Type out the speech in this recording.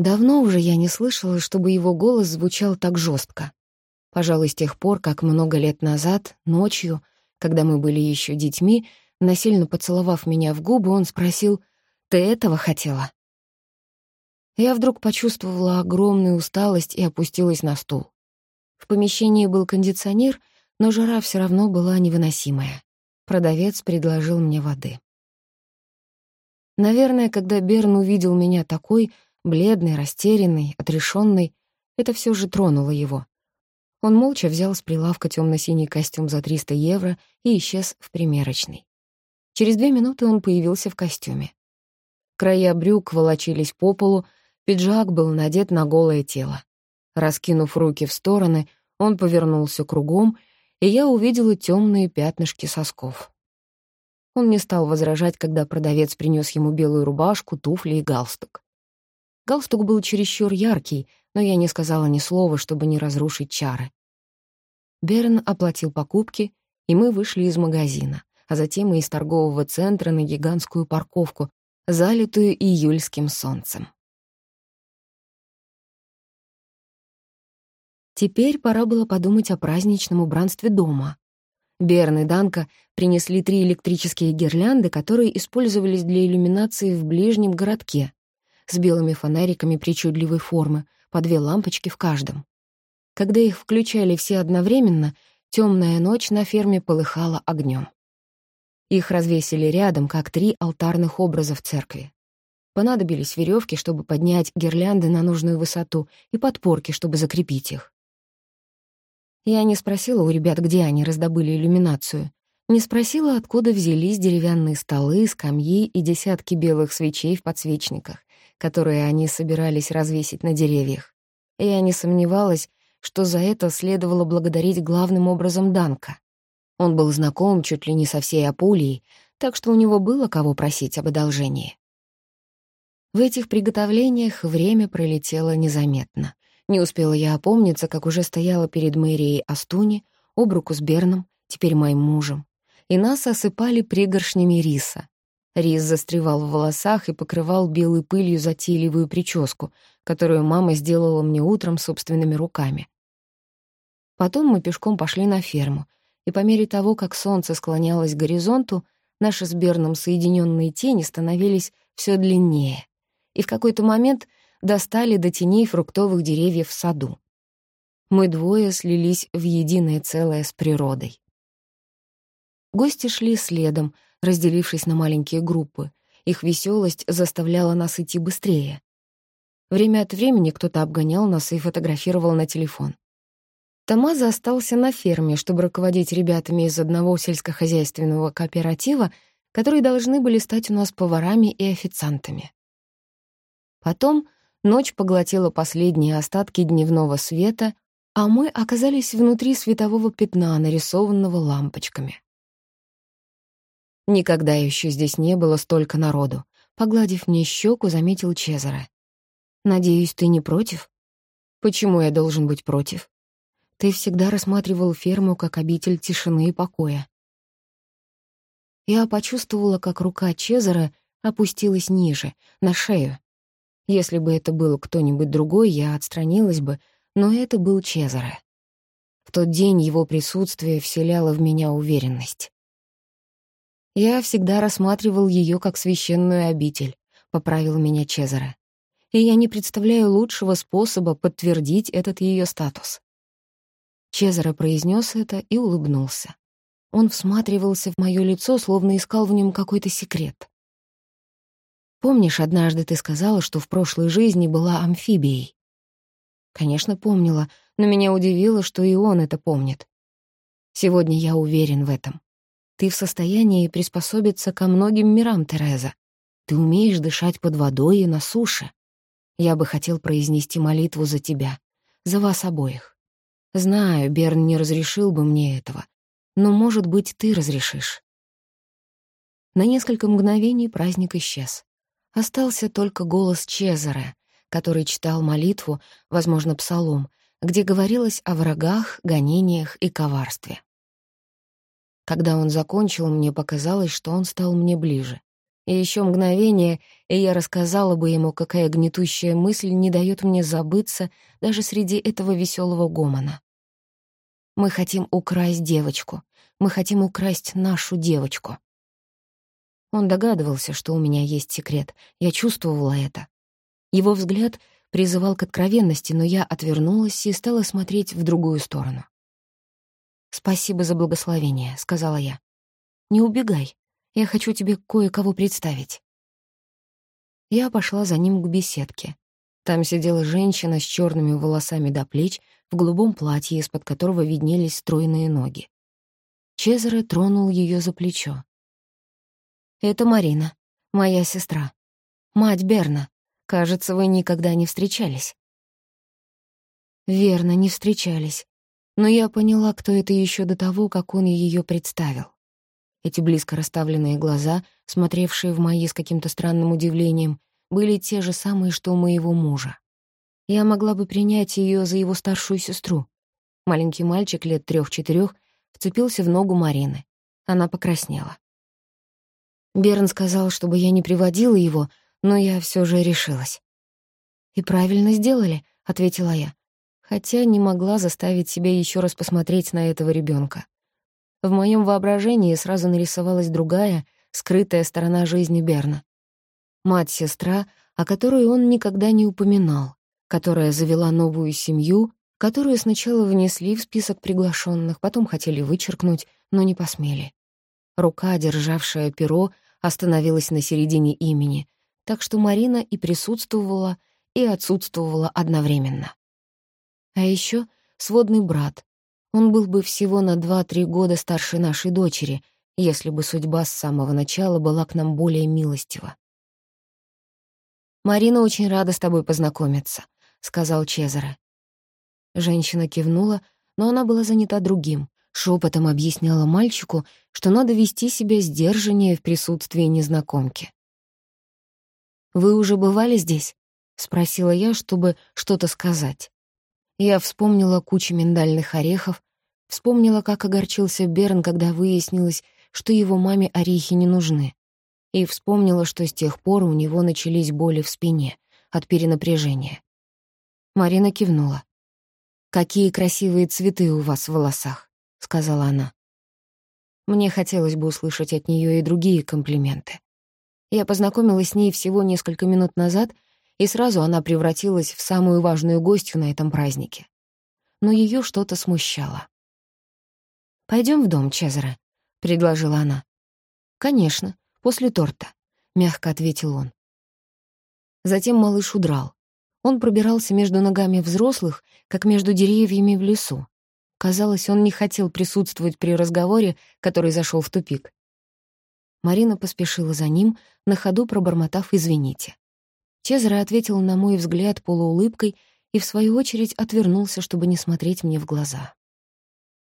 Давно уже я не слышала, чтобы его голос звучал так жестко. Пожалуй, с тех пор, как много лет назад, ночью, когда мы были еще детьми, насильно поцеловав меня в губы, он спросил «Ты этого хотела?» Я вдруг почувствовала огромную усталость и опустилась на стул. В помещении был кондиционер, но жара все равно была невыносимая. Продавец предложил мне воды. Наверное, когда Берн увидел меня такой, бледной, растерянной, отрешенной, это все же тронуло его. Он молча взял с прилавка темно-синий костюм за 300 евро и исчез в примерочной. Через две минуты он появился в костюме. Края брюк волочились по полу, пиджак был надет на голое тело. Раскинув руки в стороны, он повернулся кругом, и я увидела темные пятнышки сосков. Он не стал возражать, когда продавец принес ему белую рубашку, туфли и галстук. Галстук был чересчур яркий, но я не сказала ни слова, чтобы не разрушить чары. Берн оплатил покупки, и мы вышли из магазина, а затем и из торгового центра на гигантскую парковку, залитую июльским солнцем. Теперь пора было подумать о праздничном убранстве дома. Берн и Данка принесли три электрические гирлянды, которые использовались для иллюминации в ближнем городке, с белыми фонариками причудливой формы, по две лампочки в каждом. Когда их включали все одновременно, темная ночь на ферме полыхала огнем. Их развесили рядом, как три алтарных образа в церкви. Понадобились веревки, чтобы поднять гирлянды на нужную высоту, и подпорки, чтобы закрепить их. Я не спросила у ребят, где они раздобыли иллюминацию. Не спросила, откуда взялись деревянные столы, скамьи и десятки белых свечей в подсвечниках, которые они собирались развесить на деревьях. Я не сомневалась, что за это следовало благодарить главным образом Данка. Он был знаком чуть ли не со всей Апулией, так что у него было кого просить об одолжении. В этих приготовлениях время пролетело незаметно. Не успела я опомниться, как уже стояла перед мэрией Астуни, об руку с Берном, теперь моим мужем, и нас осыпали пригоршнями риса. Рис застревал в волосах и покрывал белой пылью затейливую прическу, которую мама сделала мне утром собственными руками. Потом мы пешком пошли на ферму, и по мере того, как солнце склонялось к горизонту, наши с Берном соединенные тени становились все длиннее. И в какой-то момент — достали до теней фруктовых деревьев в саду. Мы двое слились в единое целое с природой. Гости шли следом, разделившись на маленькие группы. Их веселость заставляла нас идти быстрее. Время от времени кто-то обгонял нас и фотографировал на телефон. Тамаза остался на ферме, чтобы руководить ребятами из одного сельскохозяйственного кооператива, которые должны были стать у нас поварами и официантами. Потом Ночь поглотила последние остатки дневного света, а мы оказались внутри светового пятна, нарисованного лампочками. Никогда еще здесь не было столько народу. Погладив мне щеку, заметил Чезаре. «Надеюсь, ты не против?» «Почему я должен быть против?» «Ты всегда рассматривал ферму как обитель тишины и покоя». Я почувствовала, как рука Чезаре опустилась ниже, на шею, если бы это был кто-нибудь другой, я отстранилась бы, но это был Чезаре. В тот день его присутствие вселяло в меня уверенность. Я всегда рассматривал ее как священную обитель, поправил меня Чезаре. И я не представляю лучшего способа подтвердить этот ее статус. Чезаре произнес это и улыбнулся. Он всматривался в мое лицо, словно искал в нем какой-то секрет. Помнишь, однажды ты сказала, что в прошлой жизни была амфибией? Конечно, помнила, но меня удивило, что и он это помнит. Сегодня я уверен в этом. Ты в состоянии приспособиться ко многим мирам, Тереза. Ты умеешь дышать под водой и на суше. Я бы хотел произнести молитву за тебя, за вас обоих. Знаю, Берн не разрешил бы мне этого, но, может быть, ты разрешишь. На несколько мгновений праздник исчез. Остался только голос Чезаре, который читал молитву, возможно, псалом, где говорилось о врагах, гонениях и коварстве. Когда он закончил, мне показалось, что он стал мне ближе. И еще мгновение, и я рассказала бы ему, какая гнетущая мысль не дает мне забыться даже среди этого веселого гомона. Мы хотим украсть девочку. Мы хотим украсть нашу девочку. Он догадывался, что у меня есть секрет. Я чувствовала это. Его взгляд призывал к откровенности, но я отвернулась и стала смотреть в другую сторону. «Спасибо за благословение», — сказала я. «Не убегай. Я хочу тебе кое-кого представить». Я пошла за ним к беседке. Там сидела женщина с черными волосами до плеч, в голубом платье, из-под которого виднелись стройные ноги. Чезаре тронул ее за плечо. «Это Марина, моя сестра. Мать Берна. Кажется, вы никогда не встречались». Верно, не встречались. Но я поняла, кто это еще до того, как он ее представил. Эти близко расставленные глаза, смотревшие в мои с каким-то странным удивлением, были те же самые, что у моего мужа. Я могла бы принять ее за его старшую сестру. Маленький мальчик лет трех-четырех вцепился в ногу Марины. Она покраснела. Берн сказал, чтобы я не приводила его, но я все же решилась. «И правильно сделали», — ответила я, хотя не могла заставить себя еще раз посмотреть на этого ребенка. В моем воображении сразу нарисовалась другая, скрытая сторона жизни Берна. Мать-сестра, о которой он никогда не упоминал, которая завела новую семью, которую сначала внесли в список приглашенных, потом хотели вычеркнуть, но не посмели. Рука, державшая перо, остановилась на середине имени, так что Марина и присутствовала, и отсутствовала одновременно. А еще сводный брат, он был бы всего на два-три года старше нашей дочери, если бы судьба с самого начала была к нам более милостива. «Марина очень рада с тобой познакомиться», — сказал Чезаре. Женщина кивнула, но она была занята другим, шепотом объясняла мальчику, что надо вести себя сдержаннее в присутствии незнакомки. «Вы уже бывали здесь?» — спросила я, чтобы что-то сказать. Я вспомнила кучу миндальных орехов, вспомнила, как огорчился Берн, когда выяснилось, что его маме орехи не нужны, и вспомнила, что с тех пор у него начались боли в спине от перенапряжения. Марина кивнула. «Какие красивые цветы у вас в волосах», — сказала она. Мне хотелось бы услышать от нее и другие комплименты. Я познакомилась с ней всего несколько минут назад — и сразу она превратилась в самую важную гостью на этом празднике. Но ее что-то смущало. Пойдем в дом, Чезаре», — предложила она. «Конечно, после торта», — мягко ответил он. Затем малыш удрал. Он пробирался между ногами взрослых, как между деревьями в лесу. Казалось, он не хотел присутствовать при разговоре, который зашел в тупик. Марина поспешила за ним, на ходу пробормотав «извините». Чезаре ответил на мой взгляд полуулыбкой и, в свою очередь, отвернулся, чтобы не смотреть мне в глаза.